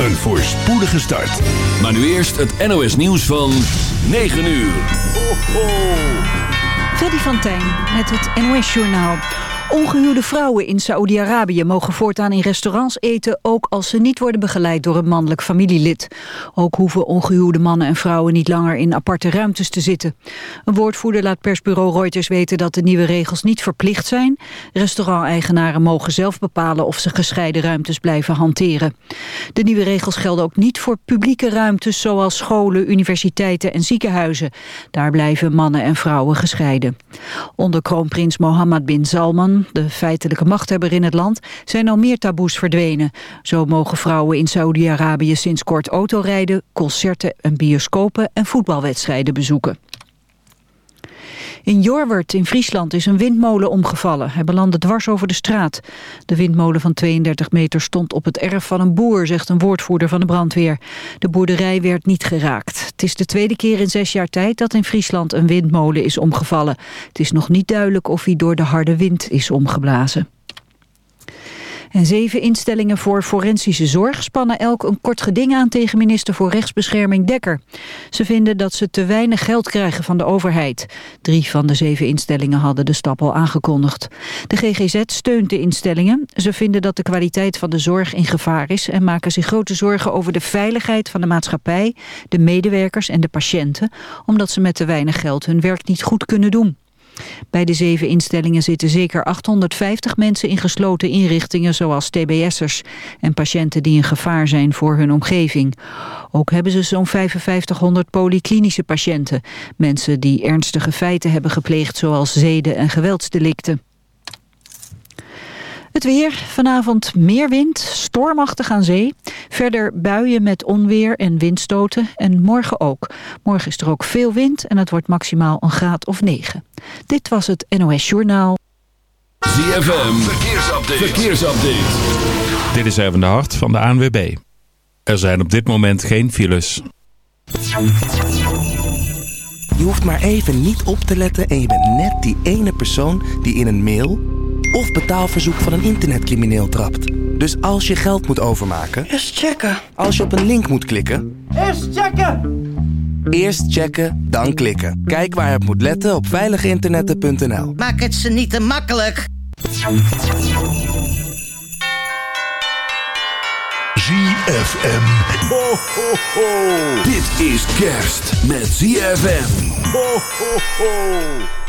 een voorspoedige start. Maar nu eerst het NOS nieuws van 9 uur. Ho, ho. Freddy van Tijn met het NOS Journaal. Ongehuwde vrouwen in Saoedi-Arabië mogen voortaan in restaurants eten... ook als ze niet worden begeleid door een mannelijk familielid. Ook hoeven ongehuwde mannen en vrouwen niet langer in aparte ruimtes te zitten. Een woordvoerder laat persbureau Reuters weten dat de nieuwe regels niet verplicht zijn. Restauranteigenaren mogen zelf bepalen of ze gescheiden ruimtes blijven hanteren. De nieuwe regels gelden ook niet voor publieke ruimtes... zoals scholen, universiteiten en ziekenhuizen. Daar blijven mannen en vrouwen gescheiden. Onder kroonprins Mohammed bin Salman de feitelijke machthebber in het land, zijn al meer taboes verdwenen. Zo mogen vrouwen in Saudi-Arabië sinds kort autorijden, concerten en bioscopen en voetbalwedstrijden bezoeken. In Jorwert in Friesland is een windmolen omgevallen. Hij belandde dwars over de straat. De windmolen van 32 meter stond op het erf van een boer, zegt een woordvoerder van de brandweer. De boerderij werd niet geraakt. Het is de tweede keer in zes jaar tijd dat in Friesland een windmolen is omgevallen. Het is nog niet duidelijk of hij door de harde wind is omgeblazen. En zeven instellingen voor forensische zorg spannen elk een kort geding aan tegen minister voor Rechtsbescherming Dekker. Ze vinden dat ze te weinig geld krijgen van de overheid. Drie van de zeven instellingen hadden de stap al aangekondigd. De GGZ steunt de instellingen. Ze vinden dat de kwaliteit van de zorg in gevaar is en maken zich grote zorgen over de veiligheid van de maatschappij, de medewerkers en de patiënten, omdat ze met te weinig geld hun werk niet goed kunnen doen. Bij de zeven instellingen zitten zeker 850 mensen in gesloten inrichtingen zoals tbs'ers en patiënten die een gevaar zijn voor hun omgeving. Ook hebben ze zo'n 5500 polyklinische patiënten, mensen die ernstige feiten hebben gepleegd zoals zeden- en geweldsdelicten. Het weer, vanavond meer wind, stormachtig aan zee. Verder buien met onweer en windstoten en morgen ook. Morgen is er ook veel wind en het wordt maximaal een graad of 9. Dit was het NOS Journaal. ZFM, verkeersupdate. verkeersupdate. Dit is even de hart van de ANWB. Er zijn op dit moment geen files. Je hoeft maar even niet op te letten en je bent net die ene persoon die in een mail of betaalverzoek van een internetcrimineel trapt. Dus als je geld moet overmaken... Eerst checken. Als je op een link moet klikken... Eerst checken! Eerst checken, dan klikken. Kijk waar je op moet letten op veiliginternetten.nl. Maak het ze niet te makkelijk. ZFM. Ho, ho, ho. Dit is kerst met ZFM. Ho, ho, ho.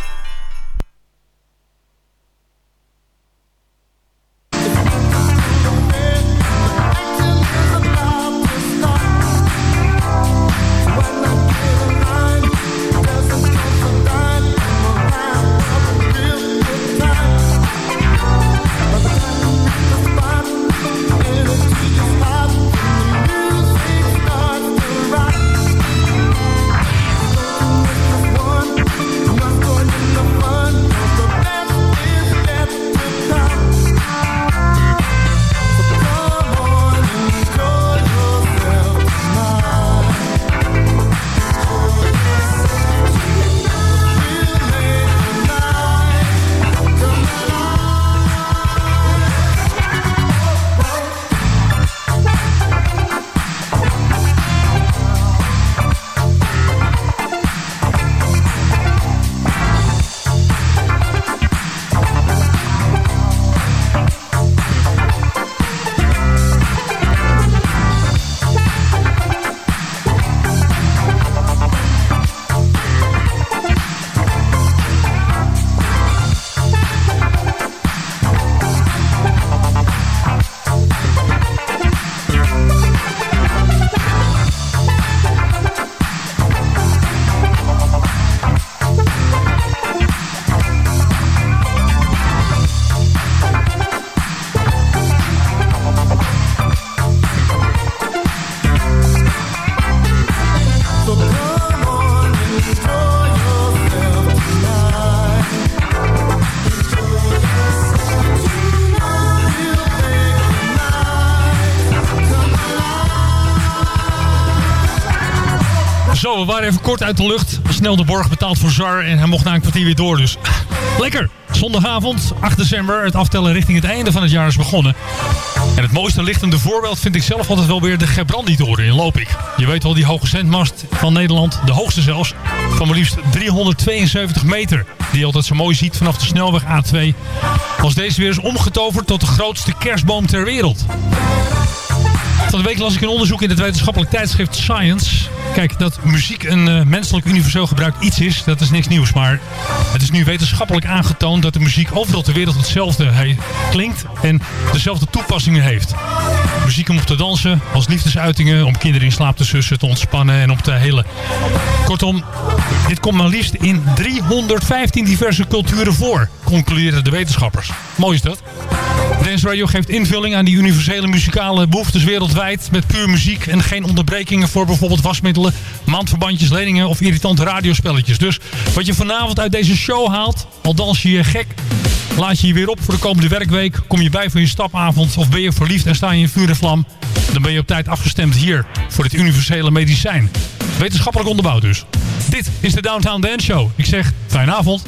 We waren even kort uit de lucht. Snel de borg betaald voor Zar en hij mocht na een kwartier weer door. Dus lekker. Zondagavond, 8 december. Het aftellen richting het einde van het jaar is begonnen. En het mooiste lichtende voorbeeld vind ik zelf altijd wel weer de Gebrandi-toren in Lopik. Je weet wel, die hoge zendmast van Nederland, de hoogste zelfs, van maar liefst 372 meter. Die je altijd zo mooi ziet vanaf de snelweg A2. Was deze weer eens omgetoverd tot de grootste kerstboom ter wereld. Van de week las ik een onderzoek in het wetenschappelijk tijdschrift Science. Kijk, dat muziek een uh, menselijk universeel gebruik iets is, dat is niks nieuws. Maar het is nu wetenschappelijk aangetoond dat de muziek overal ter wereld hetzelfde klinkt en dezelfde toepassingen heeft. Muziek om op te dansen, als liefdesuitingen, om kinderen in slaap te sussen, te ontspannen en op te helen. Kortom, dit komt maar liefst in 315 diverse culturen voor, concluderen de wetenschappers. Mooi is dat. Dance Radio geeft invulling aan die universele muzikale behoeftes wereldwijd. Met puur muziek en geen onderbrekingen voor bijvoorbeeld wasmiddelen, maandverbandjes, leningen of irritante radiospelletjes. Dus wat je vanavond uit deze show haalt, al dans je je gek, laat je je weer op voor de komende werkweek. Kom je bij voor je stapavond of ben je verliefd en sta je in vuur en vlam. Dan ben je op tijd afgestemd hier voor dit universele medicijn. Wetenschappelijk onderbouwd dus. Dit is de Downtown Dance Show. Ik zeg, fijne avond.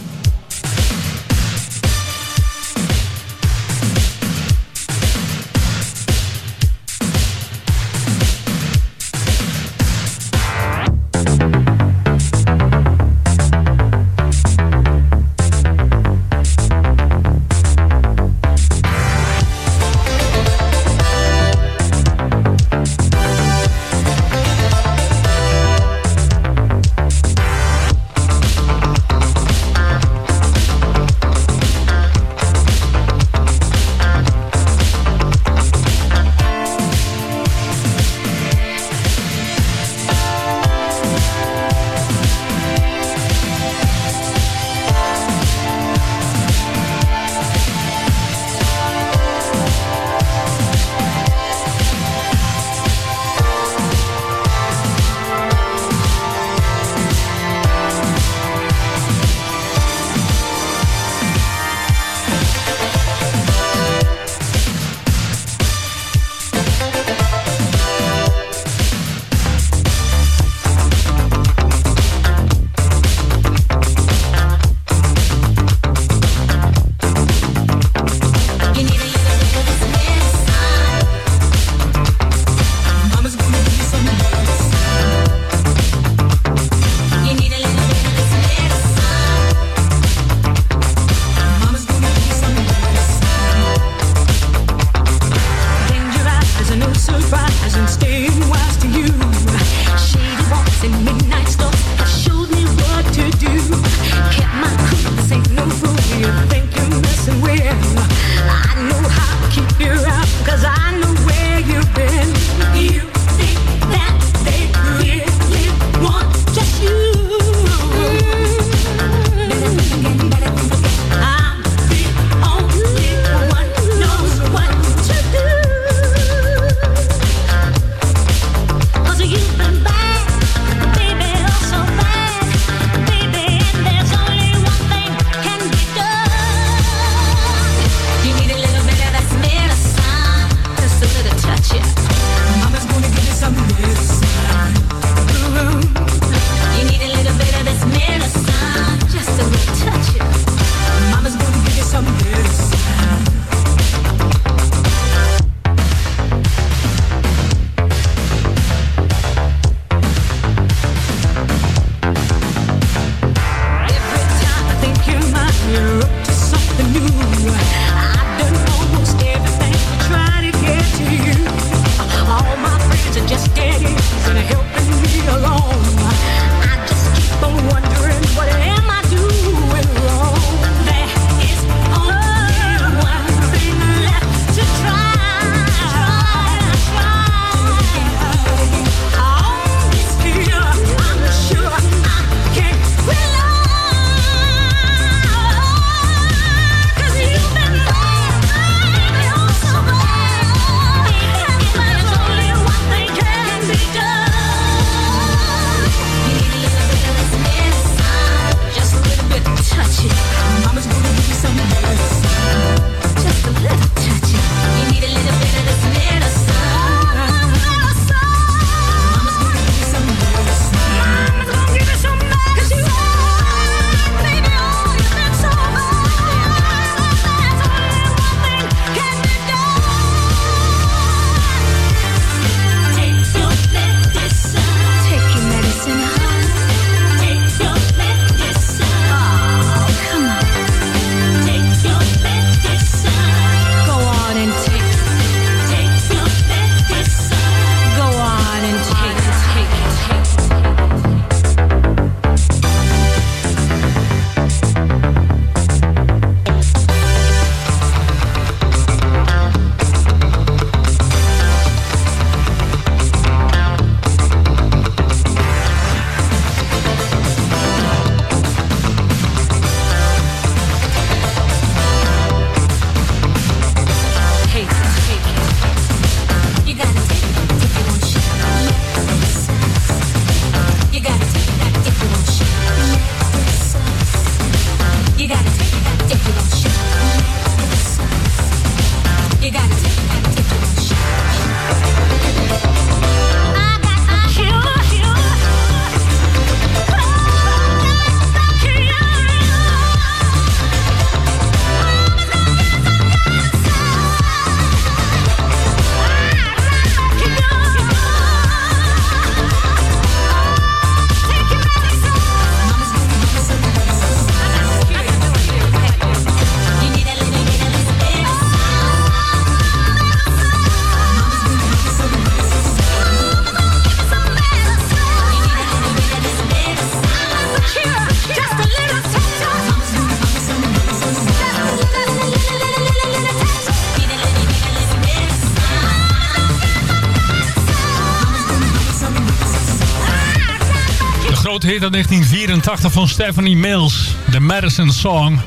Uit 1984 van Stephanie Mills. The Madison Song.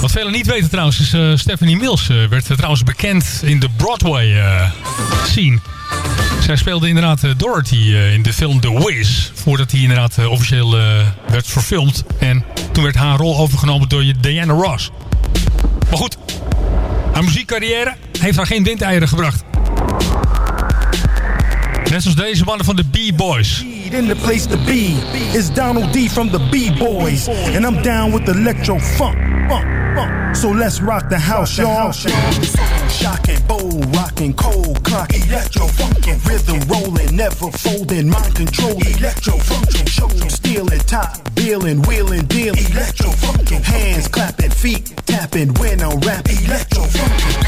Wat velen niet weten trouwens is... Uh, Stephanie Mills uh, werd trouwens bekend in de Broadway uh, scene. Zij speelde inderdaad Dorothy in de film The Wiz. Voordat hij inderdaad officieel werd verfilmd. En toen werd haar rol overgenomen door Diana Ross. Maar goed, haar muziekcarrière heeft haar geen windeieren gebracht. Net zoals deze mannen van de B-Boys. In the place to be is Donald D from the B-Boys. And I'm down with electro funk. So let's rock the house, y'all. Shocking, bold, rocking, cold, clock, electro funkin', rhythm rolling, never folding, mind control, electro function, show stealing, top, billing, wheeling, dealing, electro funkin', hands clapping, feet tapping, when I'm rap, electro funkin'.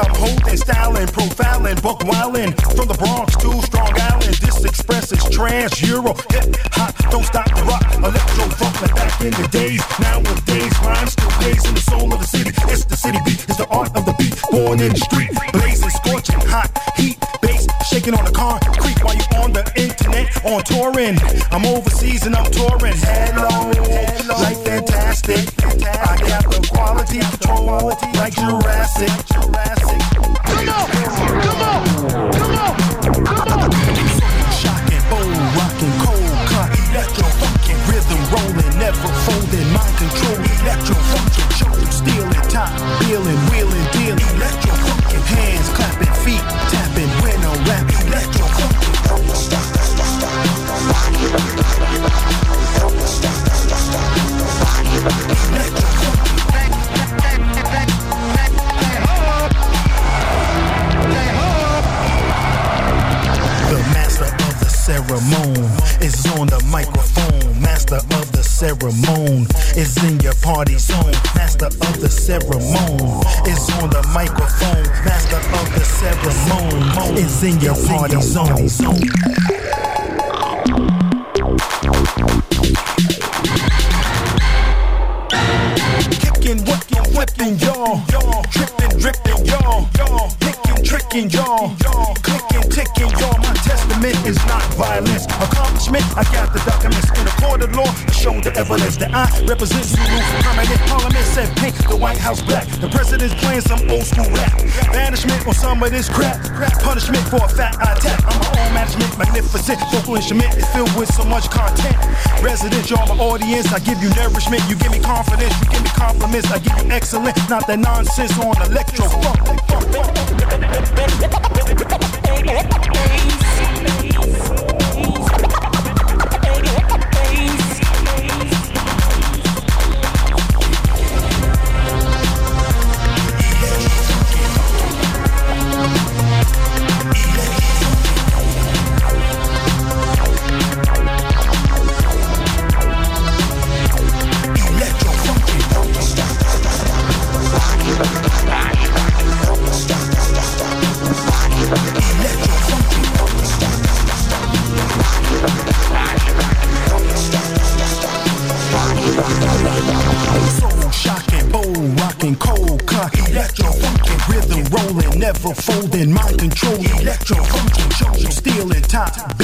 Microphone. I'm holding, styling, profiling, buck wildin' from the Bronx to Strong Island. This expresses trans, Euro, hip hop. Don't stop the rock, electro funk like back in the days. Nowadays, rhyme still plays in the soul of the city. It's the city beat, it's the art of the beat. Born in the street, blazing, scorching, hot heat, bass shaking on the car. concrete while you're on the internet on touring. I'm overseas and I'm touring. Hello, like fantastic. I got the quality control like Jurassic. In your party zone. To the I represent Zulu. Permanent parliament said paint the White House black. The president's playing some old school rap. Banishment on some of this crap. Punishment for a fat attack. I'm my own management, magnificent. Vocal instrument is filled with so much content. Resident, y'all my audience. I give you nourishment, you give me confidence, you give me compliments. I give you excellent, not that nonsense on electro.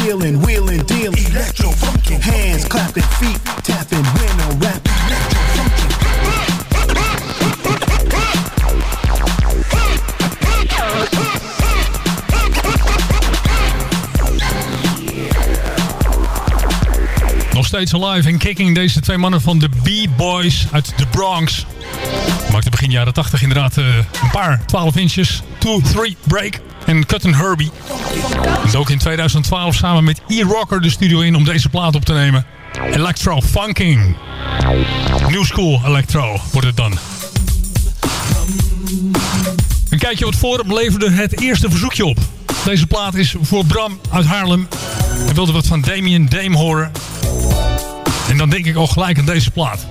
Billing, wheeling, dealing, electro funkin', hands clapping, feet tapping, when I rap, electro funkin'. Nog steeds alive en kicking deze twee mannen van de B-Boys uit de Bronx. Maakte begin jaren 80 inderdaad uh, een paar 12 inches. 2-3 break en Cut and Herbie. En ook in 2012 samen met E-Rocker de studio in om deze plaat op te nemen. Electro Funking. New School Electro wordt het dan. Een kijkje op het forum leverde het eerste verzoekje op. Deze plaat is voor Bram uit Haarlem. Hij wilde wat van Damien Dame horen. En dan denk ik al gelijk aan deze plaat.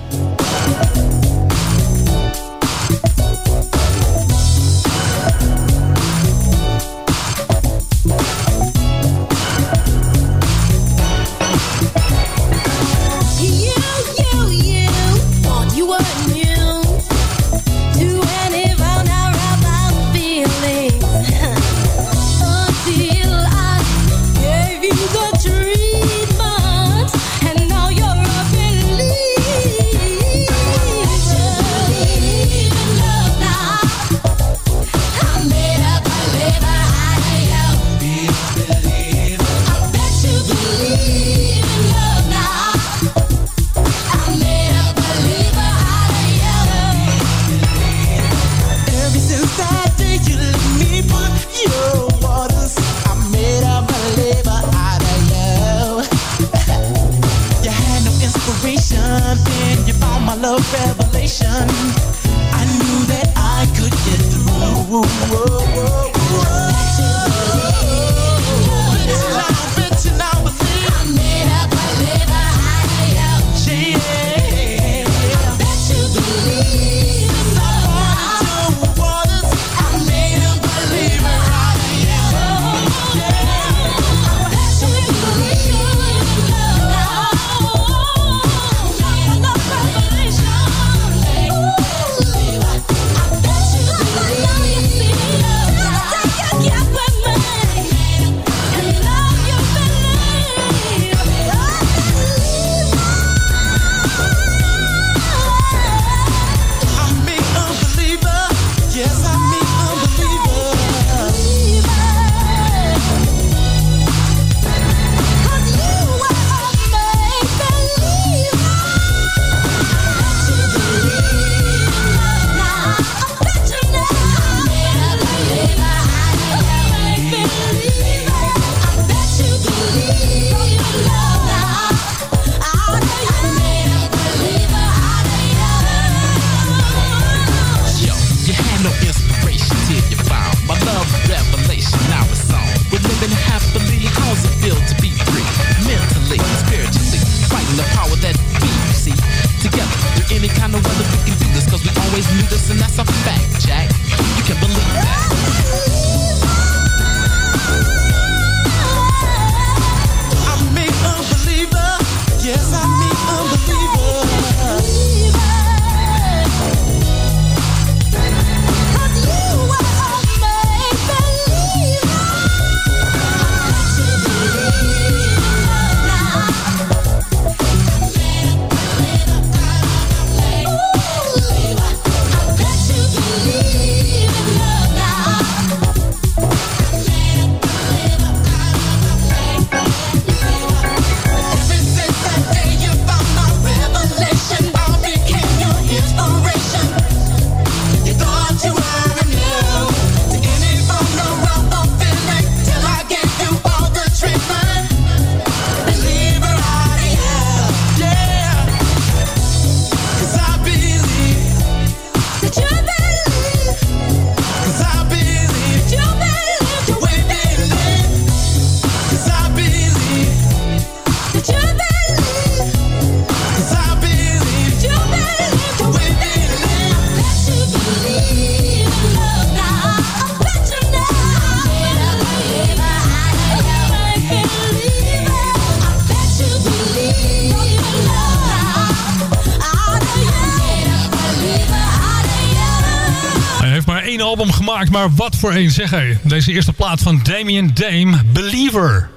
Album gemaakt, maar wat voor een zeg. Deze eerste plaat van Damien Dame, Believer.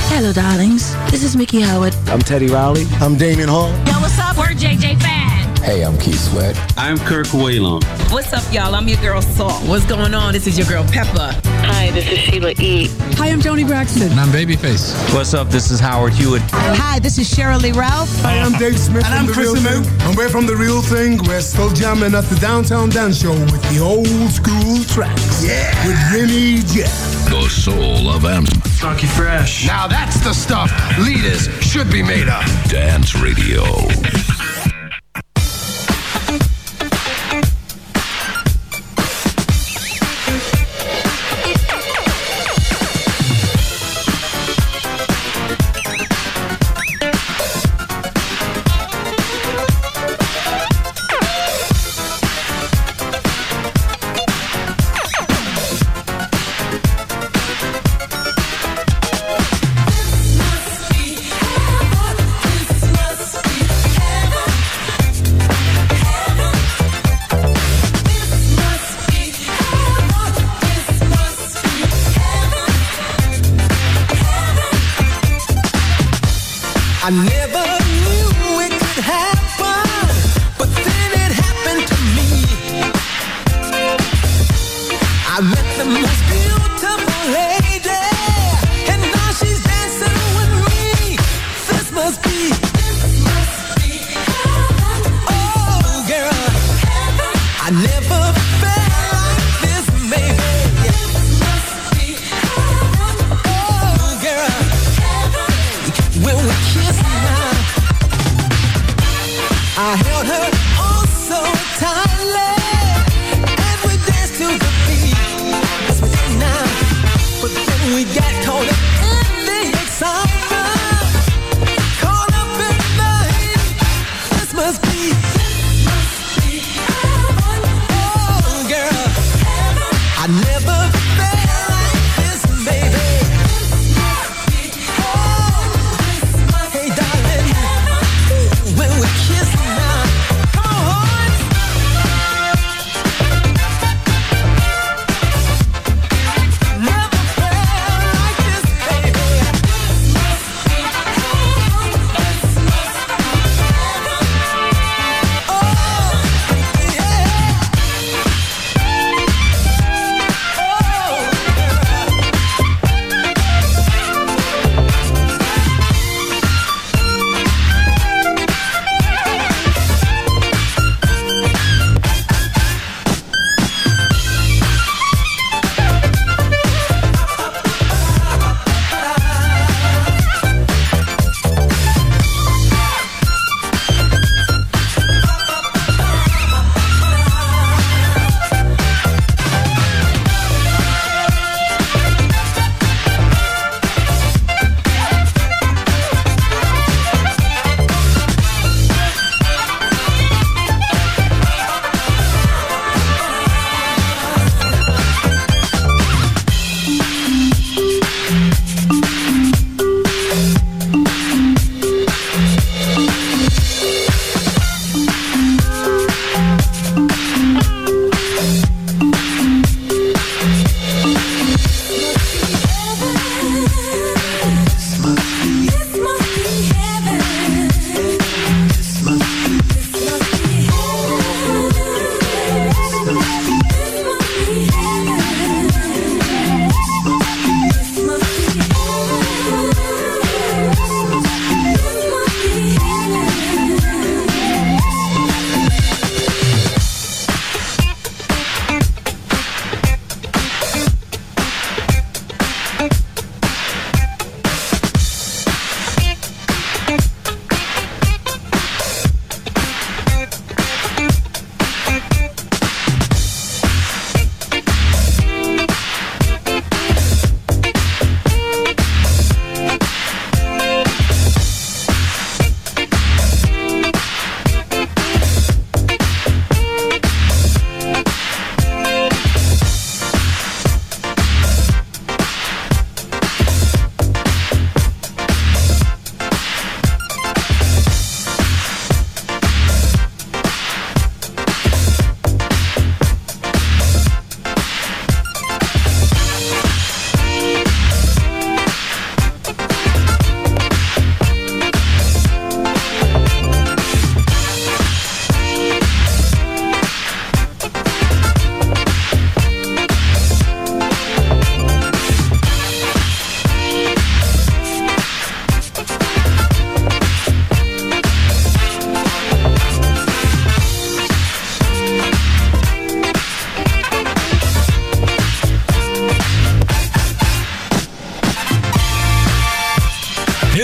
Hello, darlings. This is Mickey Howard. I'm Teddy Riley. I'm Damien Hall. Yo, what's up? We're JJ Fan. Hey, I'm Keith Sweat. I'm Kirk Whalon. What's up, y'all? I'm your girl Salt. What's going on? This is your girl Peppa. Hi, this is Sheila E. Hi, I'm Joni Braxton. And I'm Babyface. What's up? This is Howard Hewitt. Hi, this is Cheryl Lee Ralph. Hi, I'm Dave Smith. And I'm Chris Moon. And we're from The Real Thing. We're still jamming at the Downtown Dance Show with the old school tracks. Yeah. With Rennie Jack. The soul of Anthem. Funky Fresh. Now that's the stuff leaders should be made of. Dance Radio.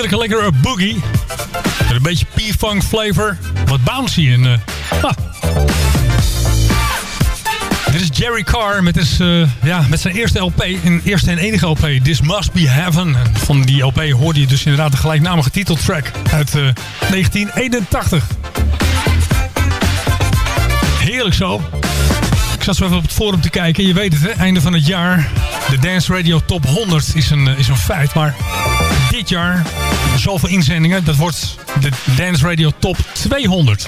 Heerlijke lekkere boogie. Met een beetje P-funk flavor. Wat bouncy en... Ah. Dit is Jerry Carr met, uh, ja, met zijn eerste LP. Een eerste en enige LP. This Must Be Heaven. En van die LP hoorde je dus inderdaad de gelijknamige titeltrack uit uh, 1981. Heerlijk zo. Ik zat zo even op het forum te kijken. Je weet het, hè? einde van het jaar. De Dance Radio Top 100 is een, is een feit. Maar dit jaar, zoveel inzendingen. Dat wordt de Dance Radio Top 200.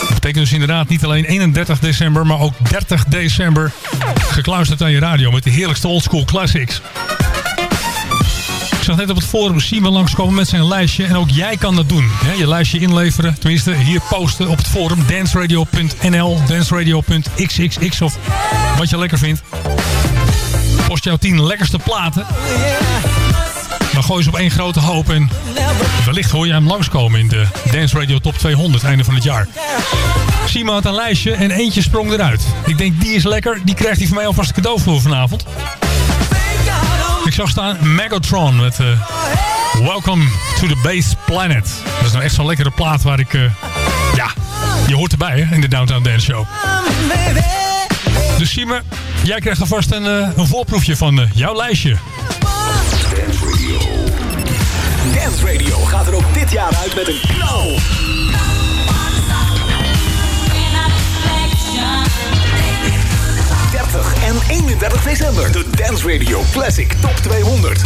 Dat betekent dus inderdaad niet alleen 31 december, maar ook 30 december gekluisterd aan je radio met de heerlijkste oldschool classics. Ik zag net op het forum Simon langskomen met zijn lijstje. En ook jij kan dat doen. Je lijstje inleveren. Tenminste, hier posten op het forum. danceradio.nl, danceradio.xxx of wat je lekker vindt. Post jouw 10 lekkerste platen. Dan gooi ze op één grote hoop. En wellicht hoor je hem langskomen in de Dance Radio Top 200 einde van het jaar. Simon had een lijstje en eentje sprong eruit. Ik denk, die is lekker. Die krijgt hij van mij alvast cadeau voor vanavond. Ik zag staan Megatron met uh, Welcome to the Base Planet. Dat is nou echt zo'n lekkere plaat waar ik... Uh, ja, je hoort erbij in de Downtown Dance Show. Dus Sime, jij krijgt alvast een, uh, een voorproefje van jouw lijstje. Dance Radio. Gaat er ook dit jaar uit met een knal. 30 en 31 december. De Dance Radio Classic Top 200.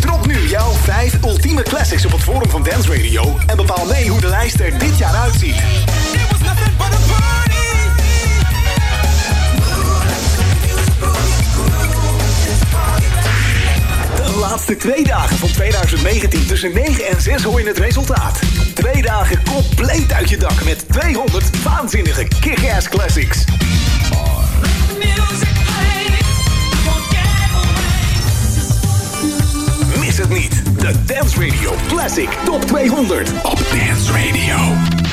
Drop it, it. Nu jouw 5 ultieme classics op het forum van Dance Radio. En bepaal mee hoe de lijst er dit jaar uitziet. De laatste twee dagen van 2019 tussen 9 en 6 hoor je het resultaat. Twee dagen compleet uit je dak met 200 waanzinnige kick-ass classics. Mis het niet. De Dance Radio Classic Top 200 op Dance Radio.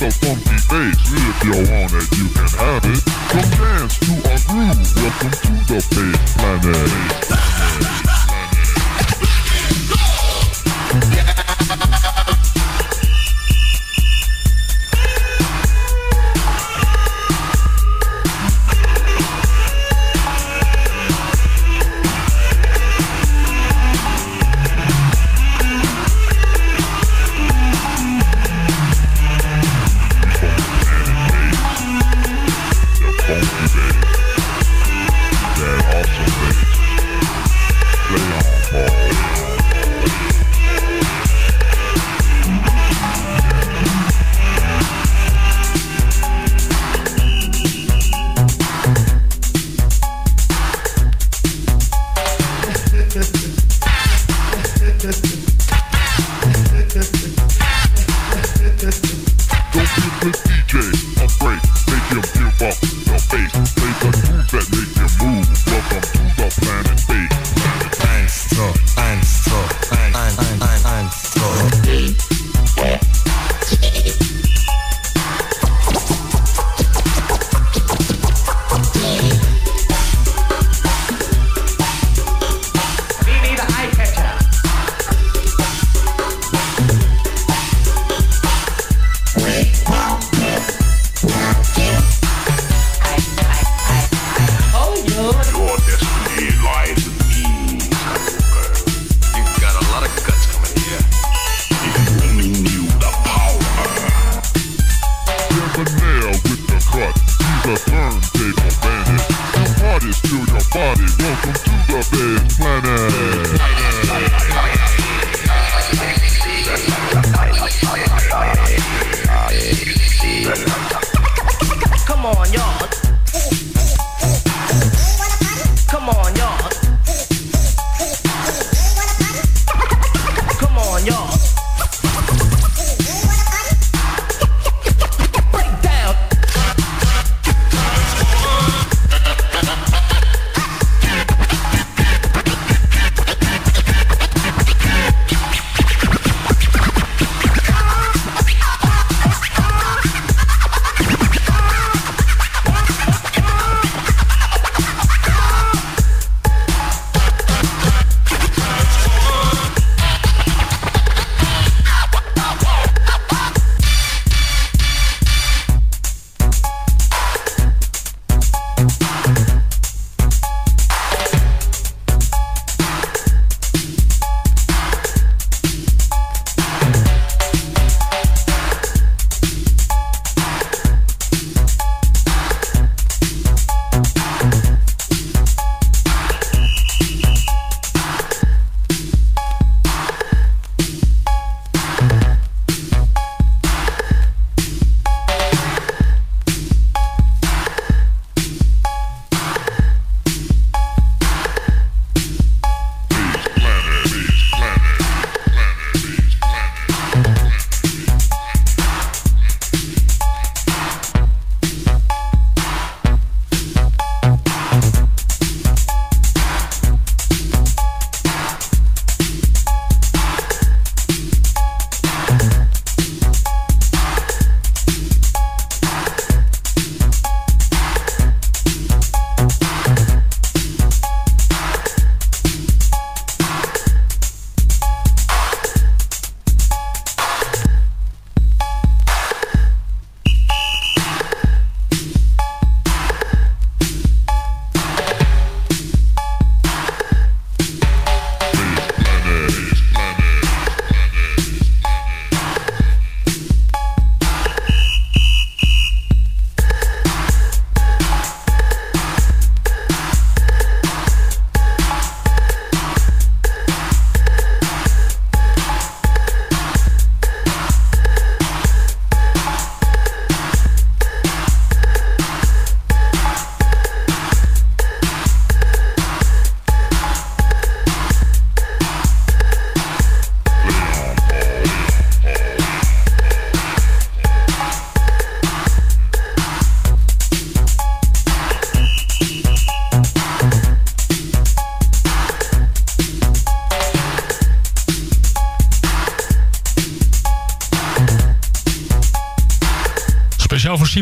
The funky bass. If you want it, you can have it. Come dance to our groove. Welcome to the Base Planet. a turntable bandit. Come party, to your body. Welcome to.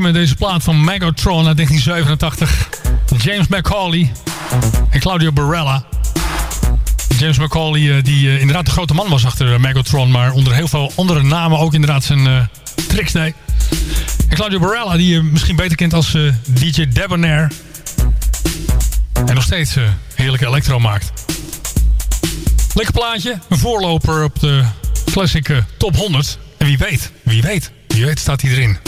Met deze plaat van Megatron uit 1987. James McCauley en Claudio Barella. James McCauley, eh, die eh, inderdaad de grote man was achter eh, Megatron... maar onder heel veel andere namen ook inderdaad zijn tricks deed. En Claudio Barella, die je misschien beter kent als DJ Debonair. En nog steeds heerlijke electro maakt. Lekker plaatje, een voorloper op de classic top 100. En wie weet, wie weet, wie weet staat hij erin.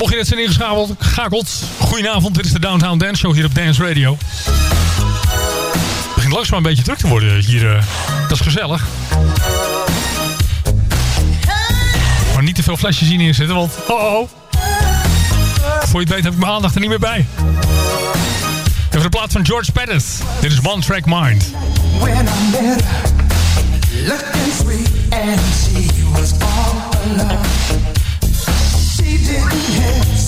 Mocht je net zijn ingeschakeld, goedenavond. Dit is de Downtown Dance Show hier op Dance Radio. Het begint langzaam een beetje druk te worden hier. Uh, dat is gezellig. Maar niet te veel flesjes hier neerzetten, want... Oh, oh. Voor je het weet heb ik mijn aandacht er niet meer bij. Even de plaat van George Pettis. Dit is One Track Mind. When I met looking sweet and she was all alone. She didn't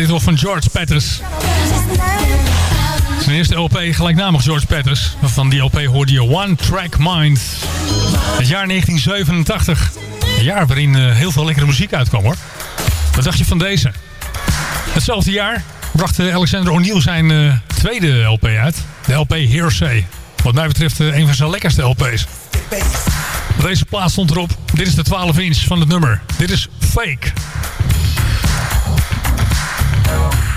dit was van George Peters. Zijn eerste LP gelijknamig George Peters. Van die LP hoorde je One Track Mind. Het jaar 1987. Een jaar waarin eh, heel veel lekkere muziek uitkwam hoor. Wat dacht je van deze? Hetzelfde jaar bracht eh, Alexander O'Neill zijn eh, tweede LP uit. De LP Hearsay. Wat mij betreft een van zijn lekkerste LP's. Deze plaats stond erop. Dit is de 12 inch van het nummer. Dit is Fake. Oh.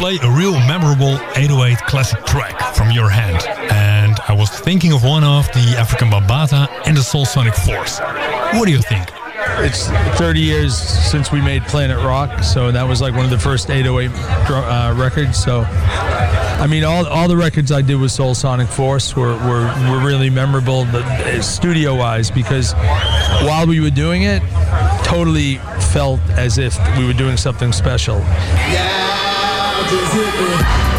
play a real memorable 808 classic track from your hand. And I was thinking of one of the African Bambata and the Soul Sonic Force. What do you think? It's 30 years since we made Planet Rock, so that was like one of the first 808 uh, records. So, I mean, all, all the records I did with Soul Sonic Force were, were, were really memorable uh, studio wise because while we were doing it, totally felt as if we were doing something special. Yeah! Is it? Eh?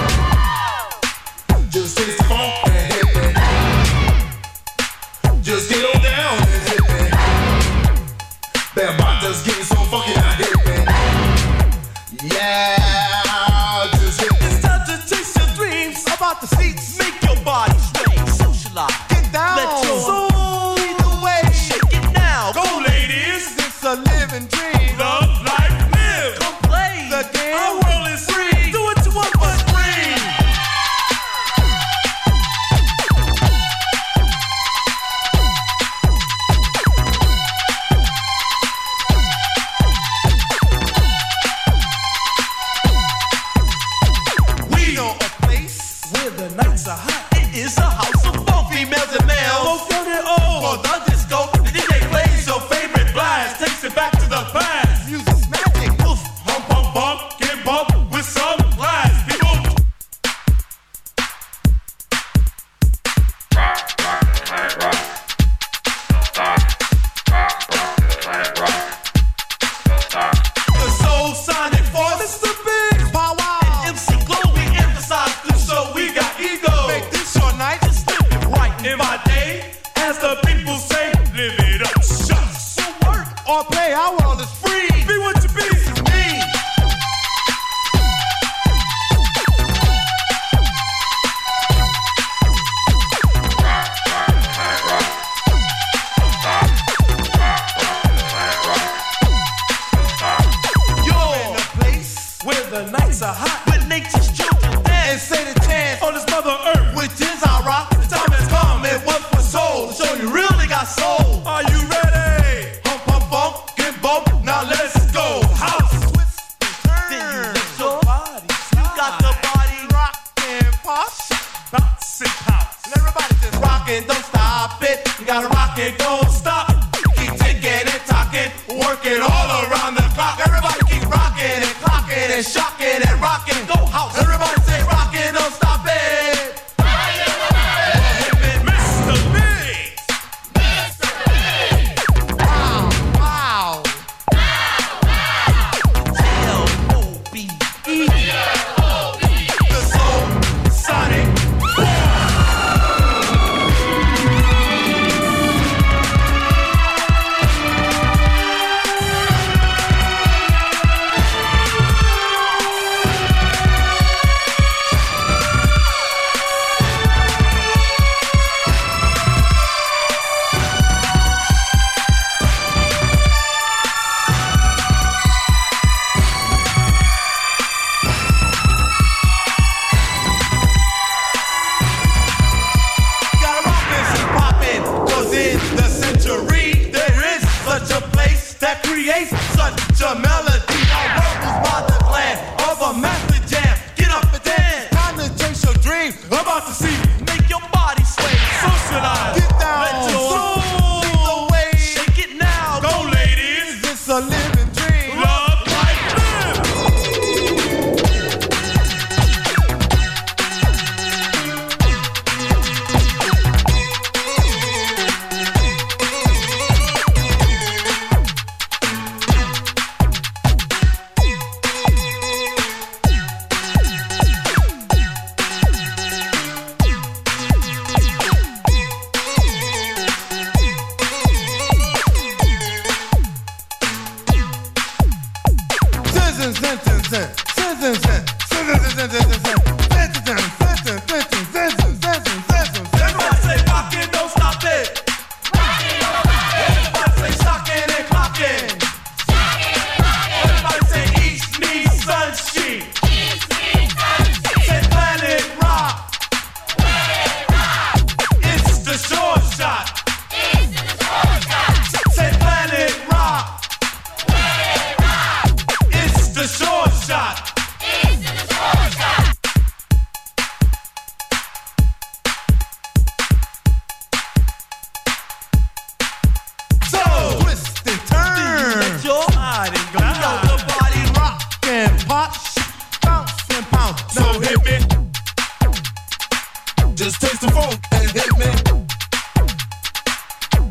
that creates such a melody. I work is by the plan of a master jam. Get up and dance. Time to chase your dream. I'm about to see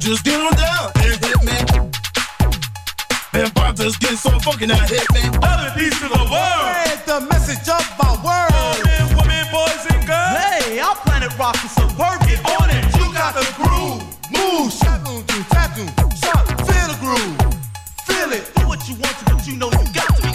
Just get on down and hit me. And pop just get so fucking now hit me. Other piece to the world. Spread the message of my world. Men, women, boys, and girls. Hey, our planet rock is so work it on it. You got the groove. Move, shot, boom, tap, boom, shot. Feel the groove. Feel it. Do what you want to, but you know you got to.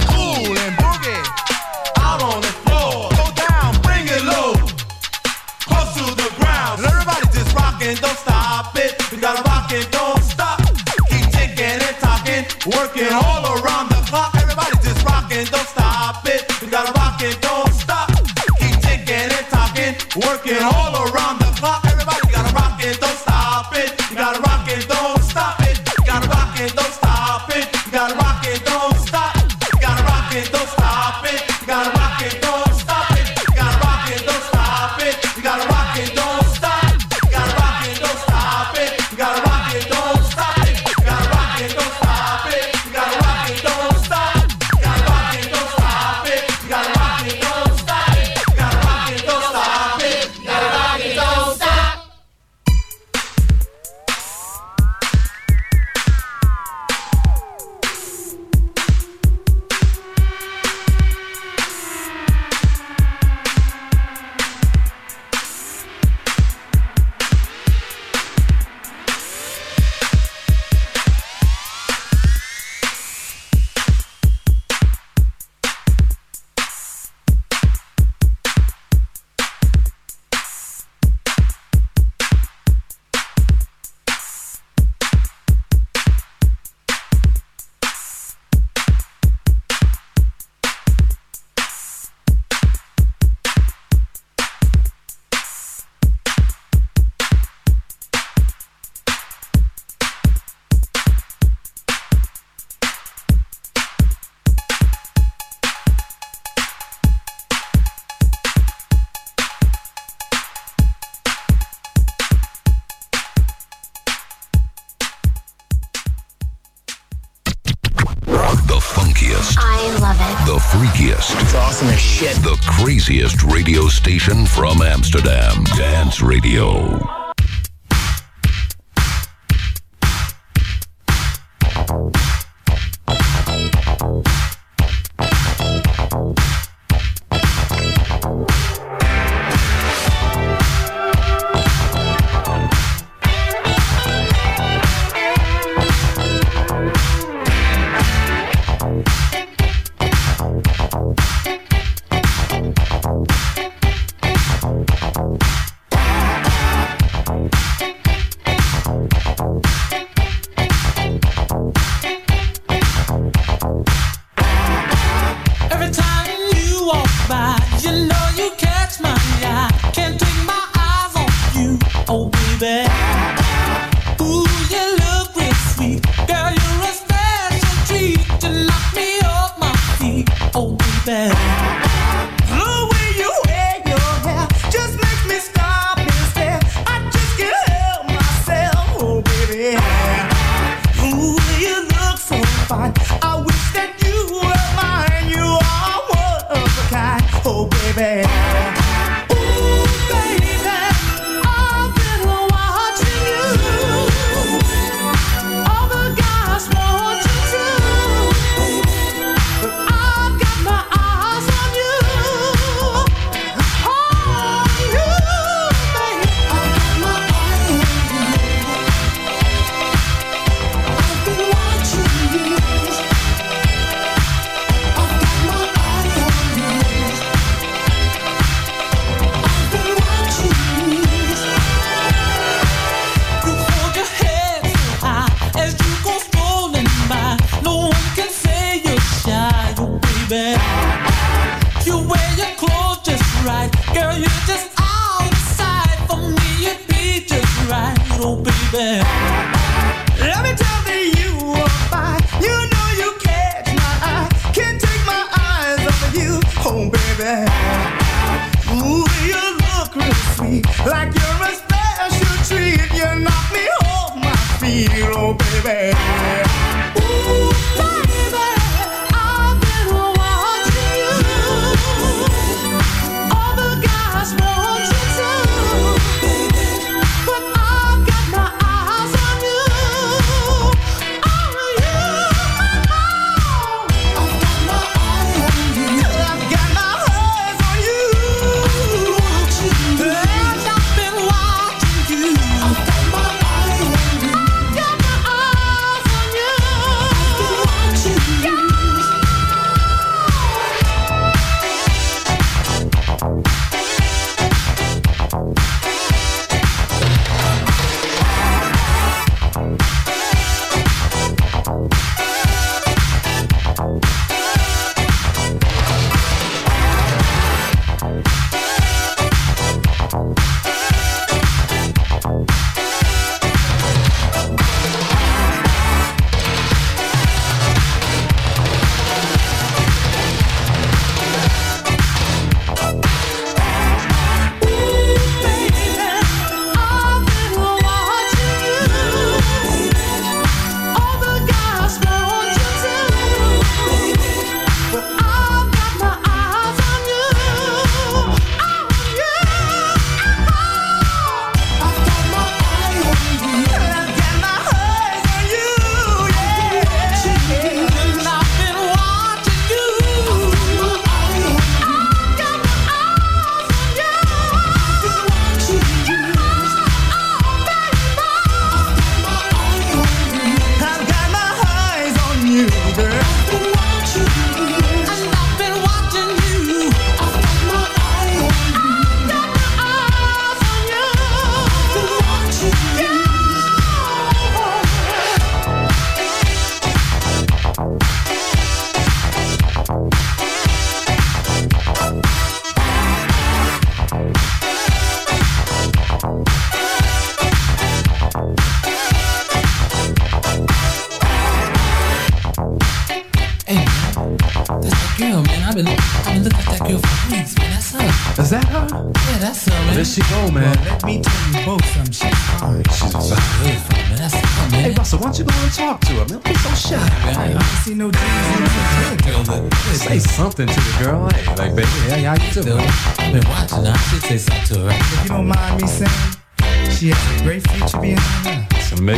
easiest radio station from Amsterdam, Dance Radio.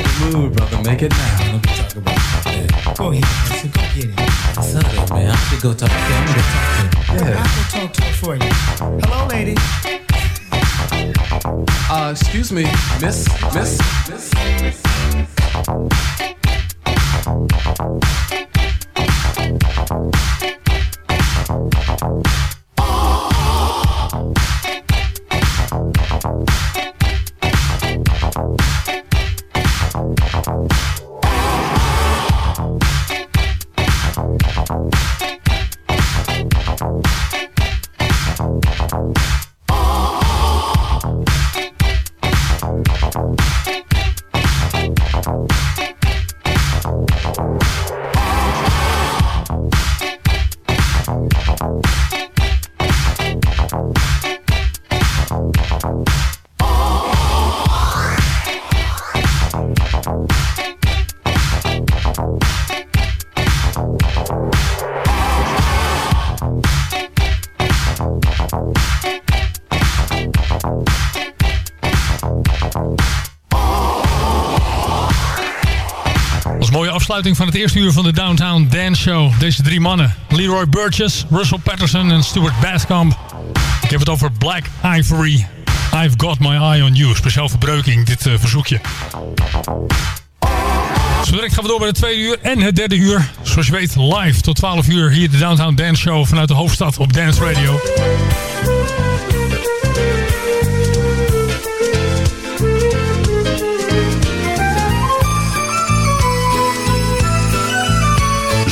So a move, brother. Make it now. Don't talk about that. Go ahead, Russell. Go get it. Though, man. I should go talk to her. I'm gonna talk to her. Yeah. I'll go talk to her for you. Hello, lady. Uh, excuse me, miss, miss, miss. Als afsluiting van het eerste uur van de Downtown Dance Show. Deze drie mannen. Leroy Burgess, Russell Patterson en Stuart Bascomb. Ik heb het over Black Ivory. I've got my eye on you. Speciaal voor Breuking, dit eh, verzoekje. Zo direct gaan we door bij het tweede uur en het derde uur. Zoals je weet live tot 12 uur hier de Downtown Dance Show vanuit de hoofdstad op Dance Radio.